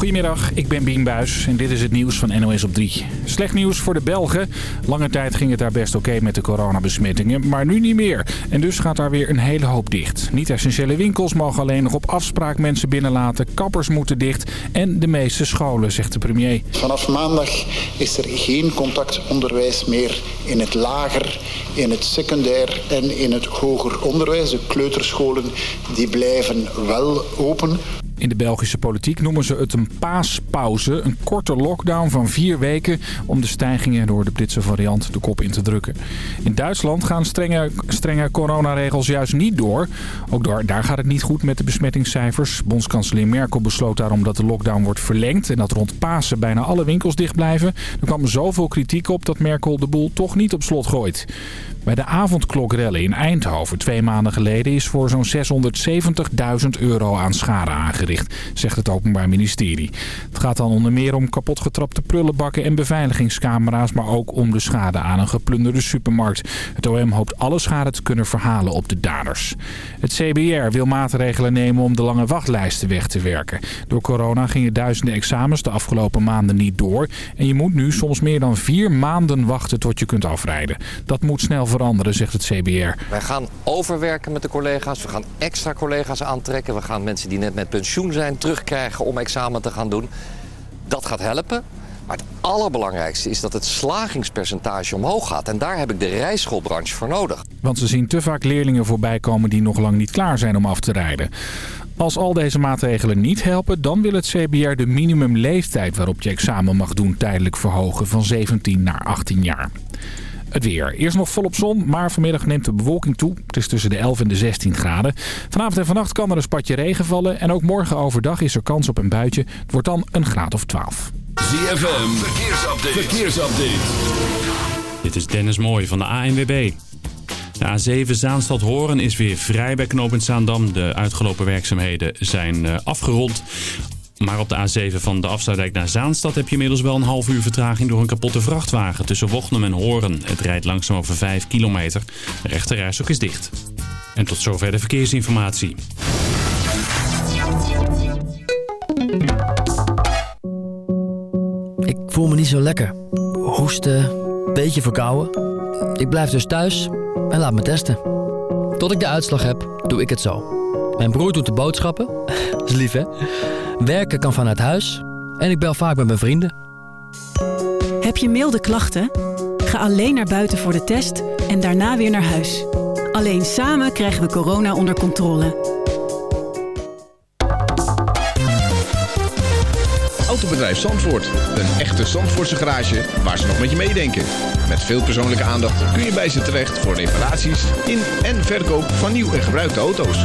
Goedemiddag, ik ben Bien Buis en dit is het nieuws van NOS op 3. Slecht nieuws voor de Belgen. Lange tijd ging het daar best oké met de coronabesmettingen, maar nu niet meer. En dus gaat daar weer een hele hoop dicht. Niet-essentiële winkels mogen alleen nog op afspraak mensen binnenlaten. Kappers moeten dicht en de meeste scholen, zegt de premier. Vanaf maandag is er geen contactonderwijs meer in het lager, in het secundair en in het hoger onderwijs. De kleuterscholen die blijven wel open. In de Belgische politiek noemen ze het een paaspauze. Een korte lockdown van vier weken om de stijgingen door de Britse variant de kop in te drukken. In Duitsland gaan strenge, strenge coronaregels juist niet door. Ook daar, gaat het niet goed met de besmettingscijfers. Bondskanselier Merkel besloot daarom dat de lockdown wordt verlengd... en dat rond Pasen bijna alle winkels dicht blijven. Er kwam zoveel kritiek op dat Merkel de boel toch niet op slot gooit. Bij de avondklokrellen in Eindhoven twee maanden geleden is voor zo'n 670.000 euro aan schade aangericht, zegt het Openbaar Ministerie. Het gaat dan onder meer om kapotgetrapte prullenbakken en beveiligingscamera's, maar ook om de schade aan een geplunderde supermarkt. Het OM hoopt alle schade te kunnen verhalen op de daders. Het CBR wil maatregelen nemen om de lange wachtlijsten weg te werken. Door corona gingen duizenden examens de afgelopen maanden niet door en je moet nu soms meer dan vier maanden wachten tot je kunt afrijden. Dat moet snel veranderen, zegt het CBR. Wij gaan overwerken met de collega's. We gaan extra collega's aantrekken. We gaan mensen die net met pensioen zijn terugkrijgen om examen te gaan doen. Dat gaat helpen. Maar het allerbelangrijkste is dat het slagingspercentage omhoog gaat. En daar heb ik de rijschoolbranche voor nodig. Want ze zien te vaak leerlingen voorbij komen die nog lang niet klaar zijn om af te rijden. Als al deze maatregelen niet helpen, dan wil het CBR de minimumleeftijd waarop je examen mag doen tijdelijk verhogen van 17 naar 18 jaar. Het weer. Eerst nog volop zon, maar vanmiddag neemt de bewolking toe. Het is tussen de 11 en de 16 graden. Vanavond en vannacht kan er een spatje regen vallen. En ook morgen overdag is er kans op een buitje. Het wordt dan een graad of 12. ZFM, verkeersupdate. verkeersupdate. Dit is Dennis Mooij van de ANWB. De A7 Zaanstad-Horen is weer vrij bij knooppunt Zaandam. De uitgelopen werkzaamheden zijn uh, afgerond. Maar op de A7 van de afsluitdijk naar Zaanstad heb je inmiddels wel een half uur vertraging door een kapotte vrachtwagen tussen Wochnum en Horen. Het rijdt langzaam over 5 kilometer. De rechterrijstok is dicht. En tot zover de verkeersinformatie. Ik voel me niet zo lekker. Hoesten, beetje verkouden. Ik blijf dus thuis en laat me testen. Tot ik de uitslag heb, doe ik het zo. Mijn broer doet de boodschappen. is lief, hè? Werken kan vanuit huis. En ik bel vaak met mijn vrienden. Heb je milde klachten? Ga alleen naar buiten voor de test en daarna weer naar huis. Alleen samen krijgen we corona onder controle. Autobedrijf Zandvoort. Een echte Zandvoortse garage waar ze nog met je meedenken. Met veel persoonlijke aandacht kun je bij ze terecht voor reparaties in en verkoop van nieuw en gebruikte auto's.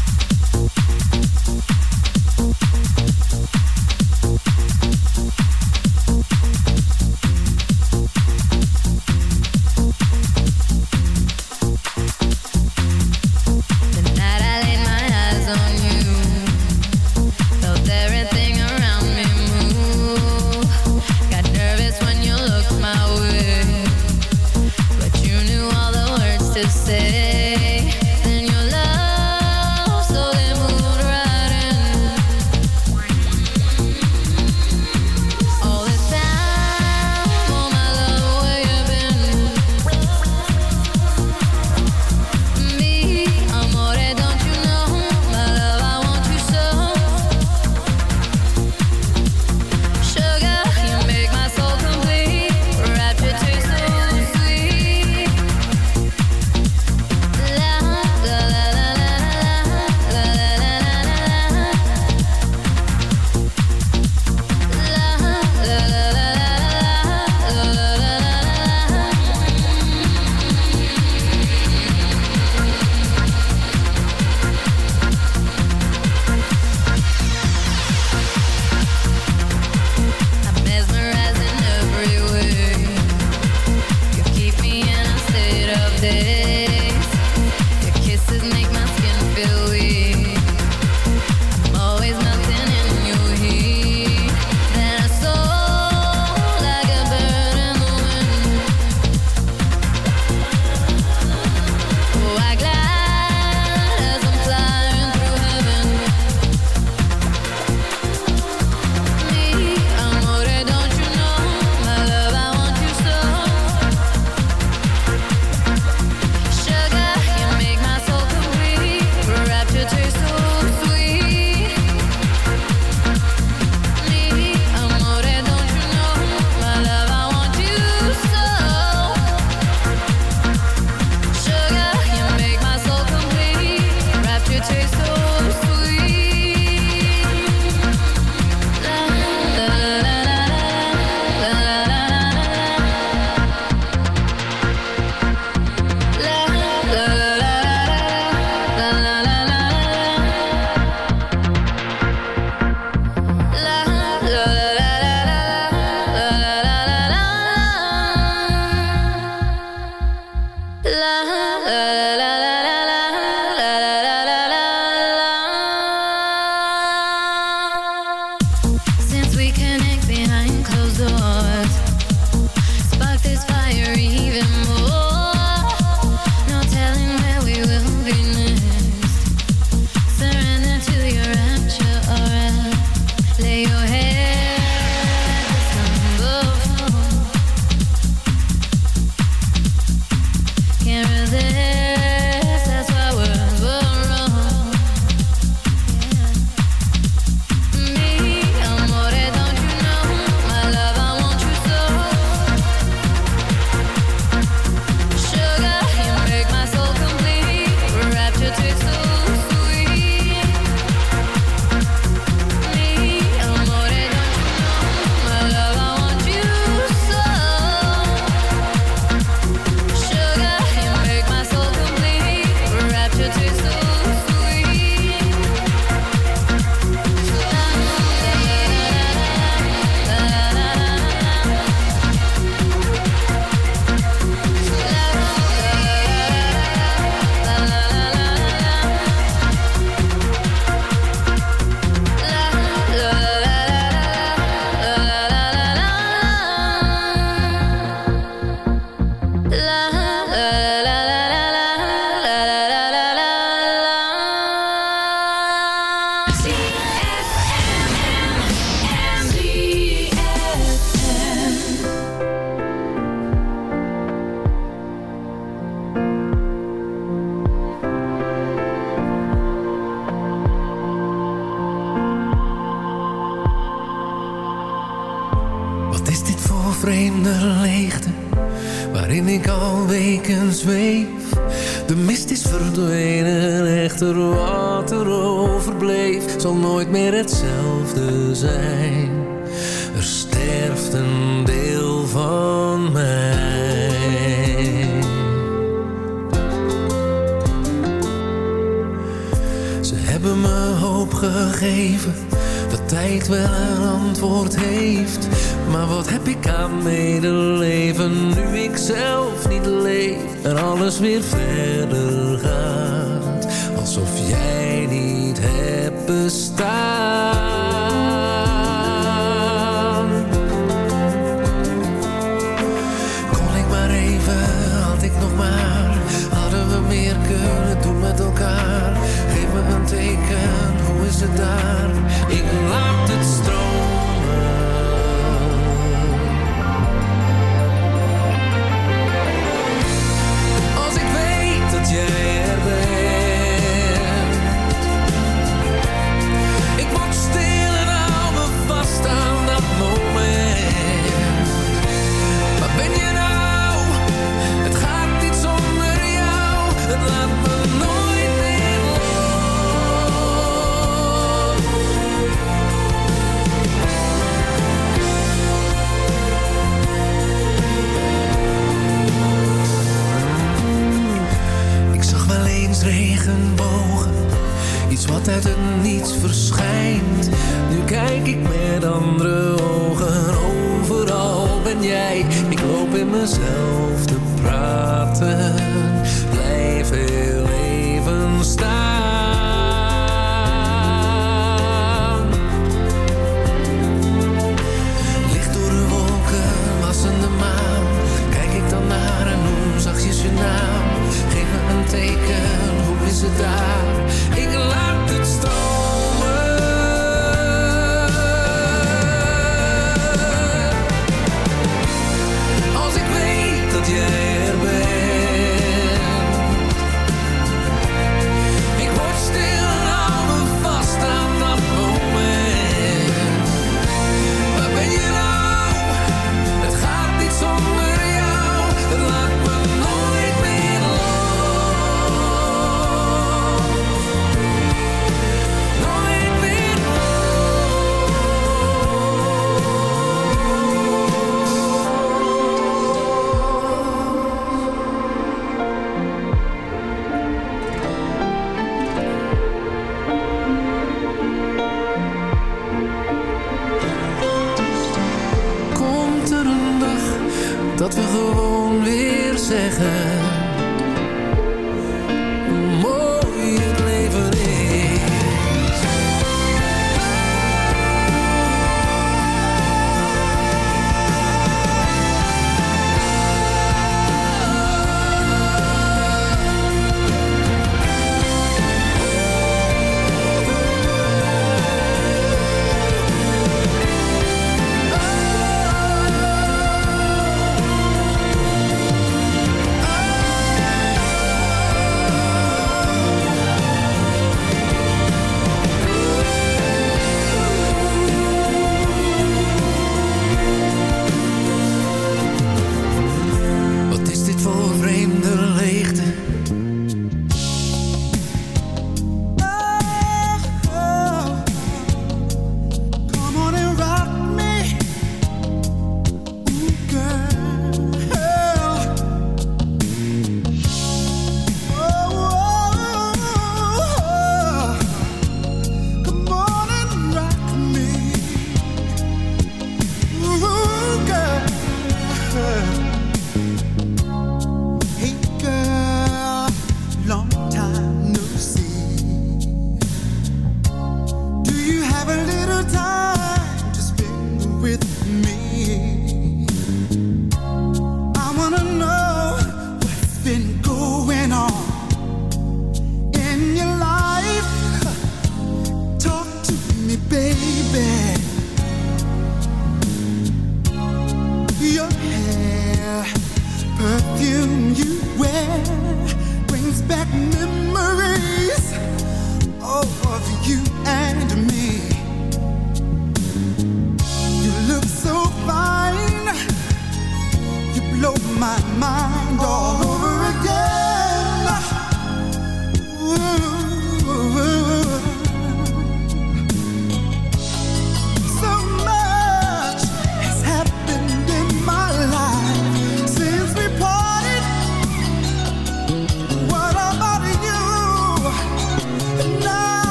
zeggen.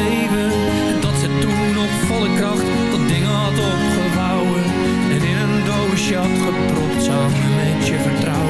En dat ze toen nog volle kracht dat ding had opgevouwen En in een doosje had gepropt samen met je vertrouwen.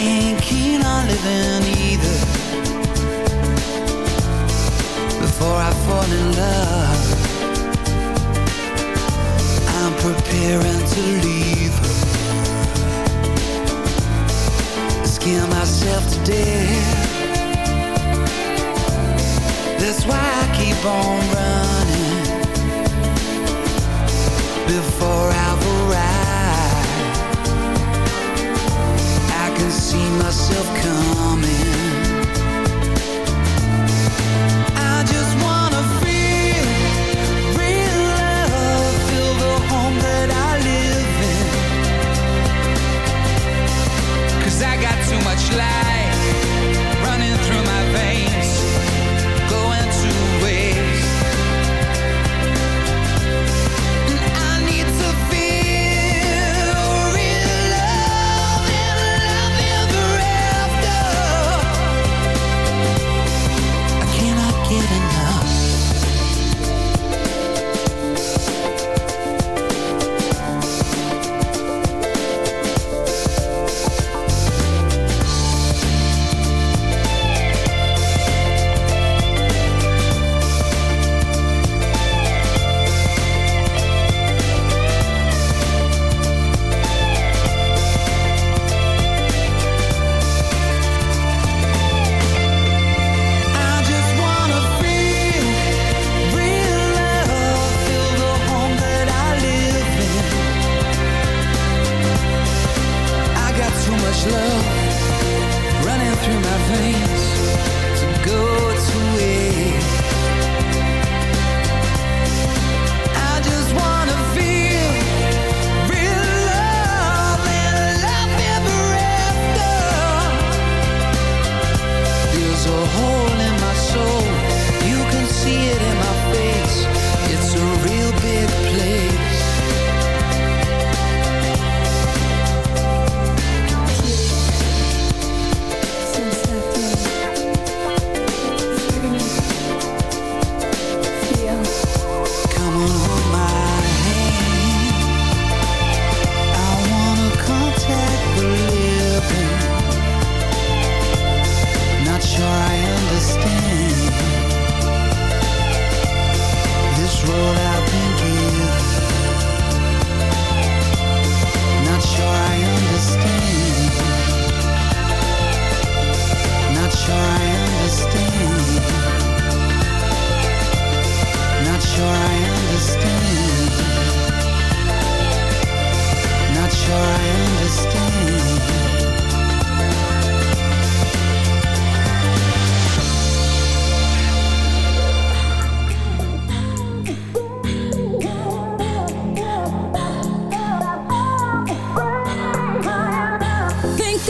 ain't keen on living either. Before I fall in love I'm preparing to leave Scare myself to death. That's why I keep on running. Before I see myself coming. I just wanna feel real love Feel the home that I live I got too much life.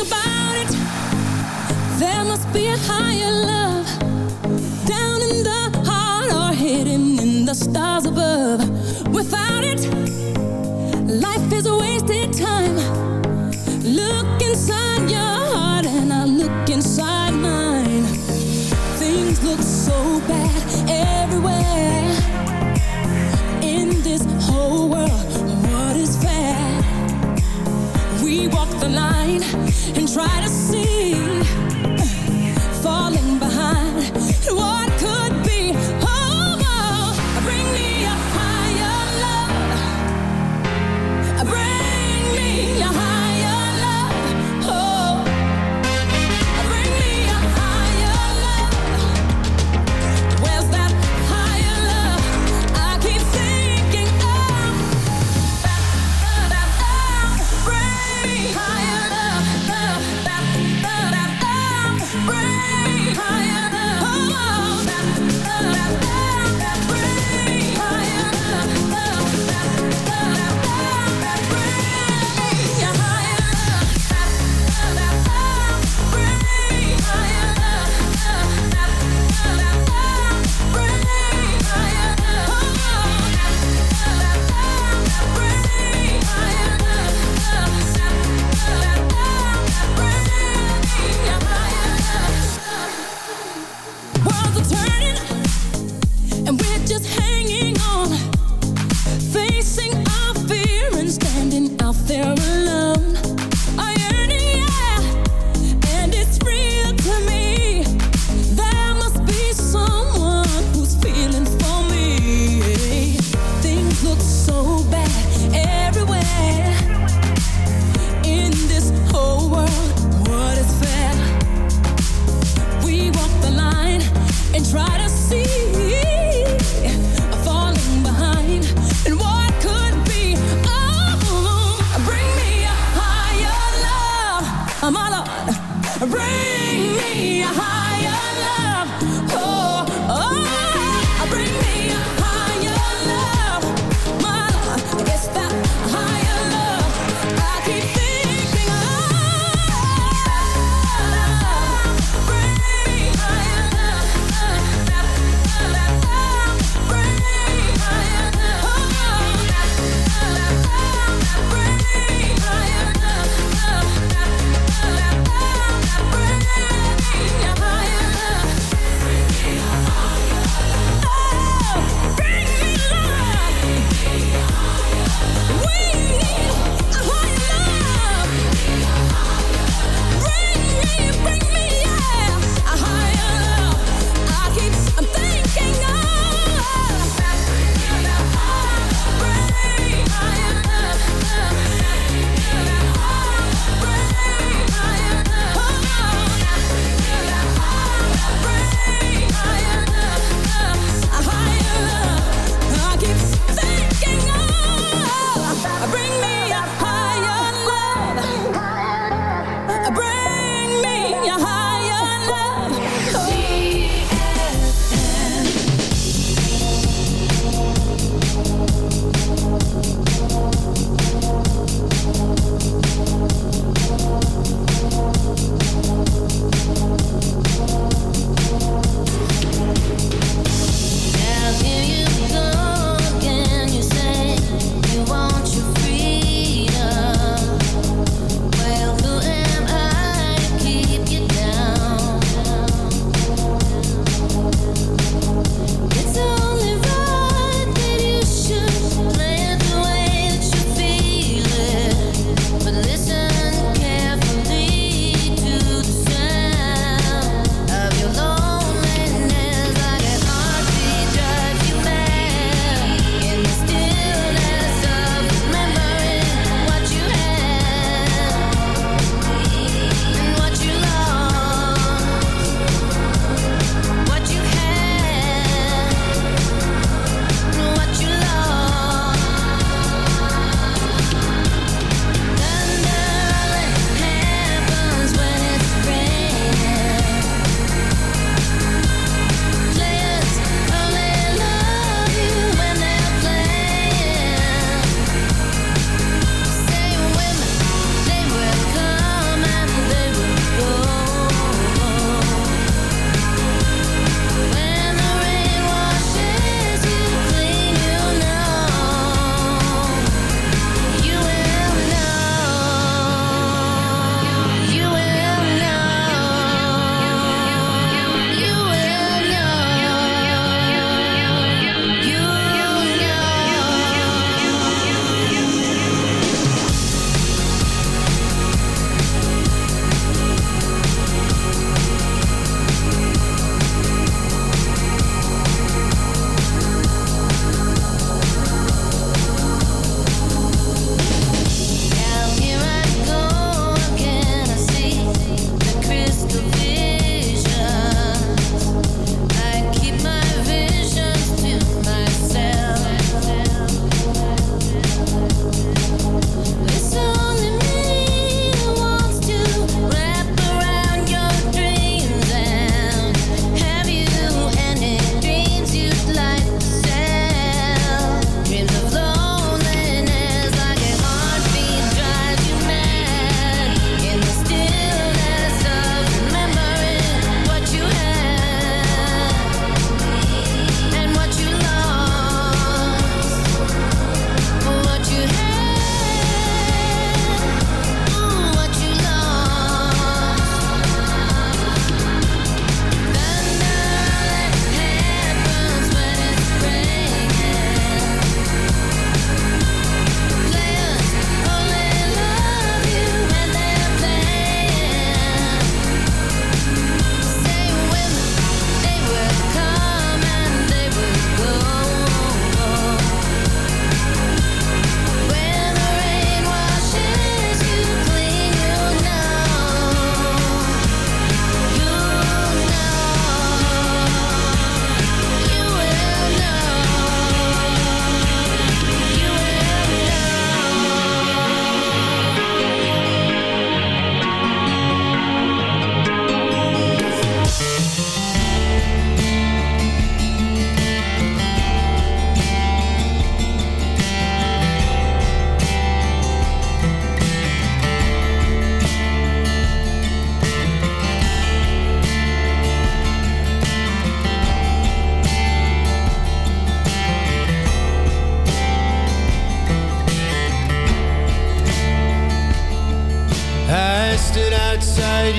about it, there must be a higher love.